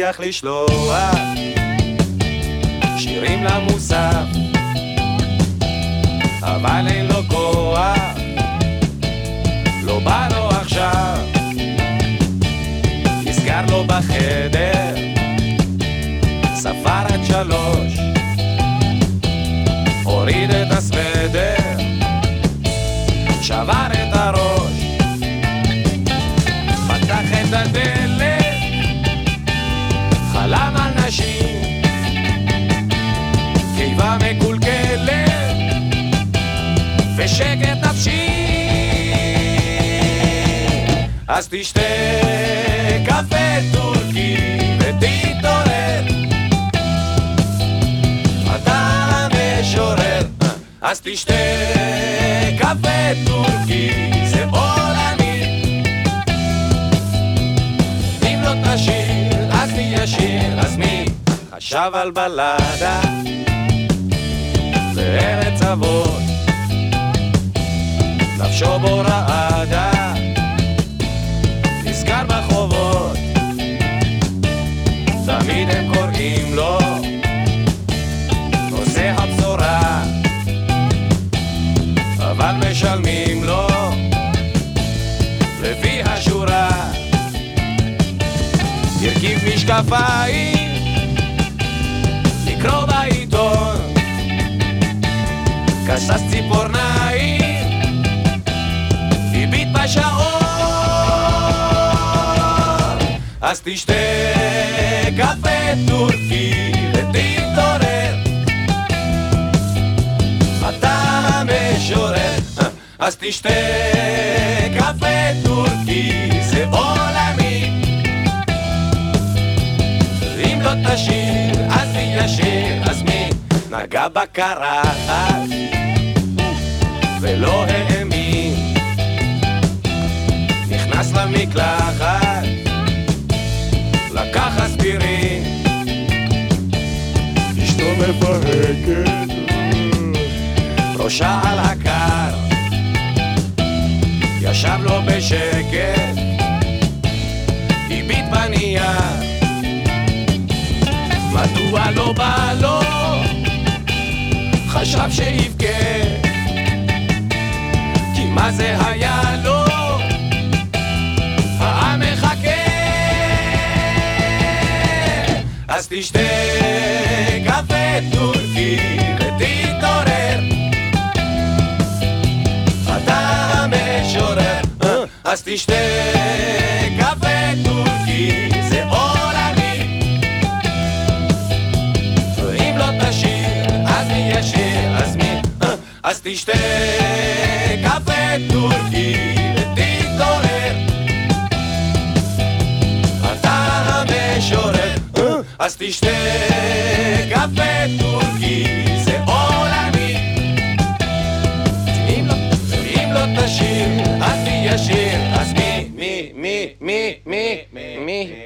מצליח לשלוח שירים למוסף אבל אין לו כוח לא בא לו עכשיו. נסגר לו בחדר ספר עד שלוש הוריד את הסוודר שבר את ושקט נפשי. אז תשתה קפה טורקי ותתעורר. אתה המשורר. אז תשתה קפה טורקי זה עולמי אם לא תשיר אז מי ישיר אז מי חשב על בלדה אבות נפשו בו רעדה נזכר בחובות. תמיד הם קוראים לו נושא הבשורה אבל משלמים לו לפי השורה הרכיב משקפיים בשעון אז תשתה קפה טורקי ותתעורר. אתה המשורר. אז תשתה קפה טורקי זה עולמי. אם לא תשיר אז מי ישיר. אז מי נגע בקרחת למקלחת לקח אספירין. אשתו מפהקת ראשה על הקר. ישב לו בשקט הביט בנייר מדוע לא בא לו? חשב שיבכה. כי מה זה היה אז תשתה קפה טורקי ותתעורר אתה המשורר אז תשתה קפה טורקי זה עולמי ואם לא תשיר אז אז תשתה קפה טורקי, זה עולמי. אם לא, אם לא תשאיר...